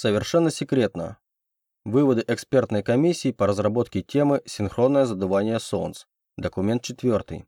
Совершенно секретно. Выводы экспертной комиссии по разработке темы «Синхронное задувание солнц». Документ 4.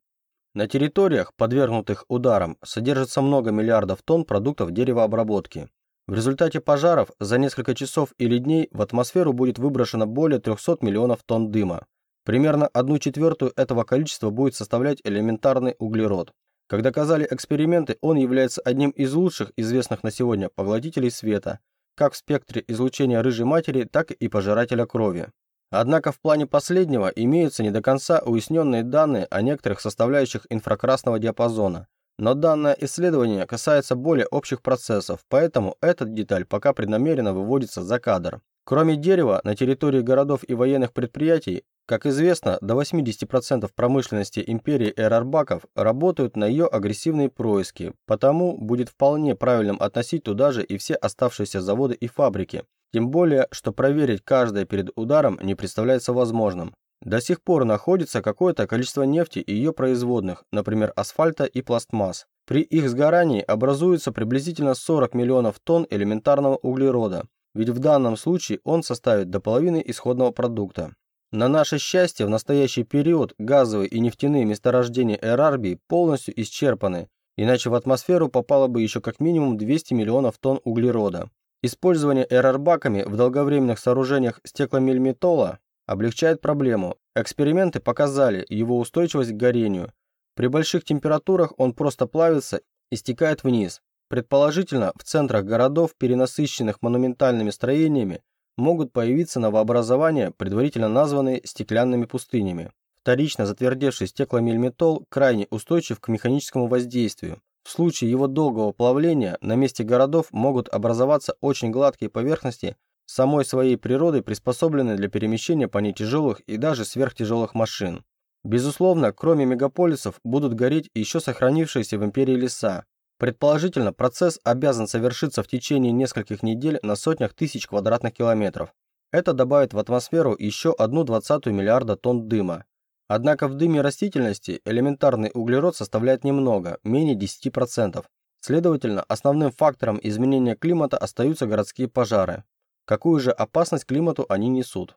На территориях, подвергнутых ударам, содержится много миллиардов тонн продуктов деревообработки. В результате пожаров за несколько часов или дней в атмосферу будет выброшено более 300 миллионов тонн дыма. Примерно одну четвертую этого количества будет составлять элементарный углерод. Как доказали эксперименты, он является одним из лучших известных на сегодня поглотителей света, как в спектре излучения рыжей матери, так и пожирателя крови. Однако в плане последнего имеются не до конца уясненные данные о некоторых составляющих инфракрасного диапазона. Но данное исследование касается более общих процессов, поэтому эта деталь пока преднамеренно выводится за кадр. Кроме дерева, на территории городов и военных предприятий, как известно, до 80% промышленности империи Эрарбаков работают на ее агрессивные происки, потому будет вполне правильным относить туда же и все оставшиеся заводы и фабрики, тем более, что проверить каждое перед ударом не представляется возможным. До сих пор находится какое-то количество нефти и ее производных, например, асфальта и пластмасс. При их сгорании образуется приблизительно 40 миллионов тонн элементарного углерода, ведь в данном случае он составит до половины исходного продукта. На наше счастье, в настоящий период газовые и нефтяные месторождения Эрарбии полностью исчерпаны, иначе в атмосферу попало бы еще как минимум 200 миллионов тонн углерода. Использование эрарбаками в долговременных сооружениях стекломельметола облегчает проблему. Эксперименты показали его устойчивость к горению. При больших температурах он просто плавится и стекает вниз. Предположительно, в центрах городов, перенасыщенных монументальными строениями, могут появиться новообразования, предварительно названные стеклянными пустынями. Вторично затвердевший стекломельметол крайне устойчив к механическому воздействию. В случае его долгого плавления на месте городов могут образоваться очень гладкие поверхности, самой своей природой приспособленные для перемещения по ней тяжелых и даже сверхтяжелых машин. Безусловно, кроме мегаполисов будут гореть еще сохранившиеся в империи леса. Предположительно, процесс обязан совершиться в течение нескольких недель на сотнях тысяч квадратных километров. Это добавит в атмосферу еще одну двадцатую миллиарда тонн дыма, Однако в дыме растительности элементарный углерод составляет немного, менее 10%. Следовательно, основным фактором изменения климата остаются городские пожары. Какую же опасность климату они несут?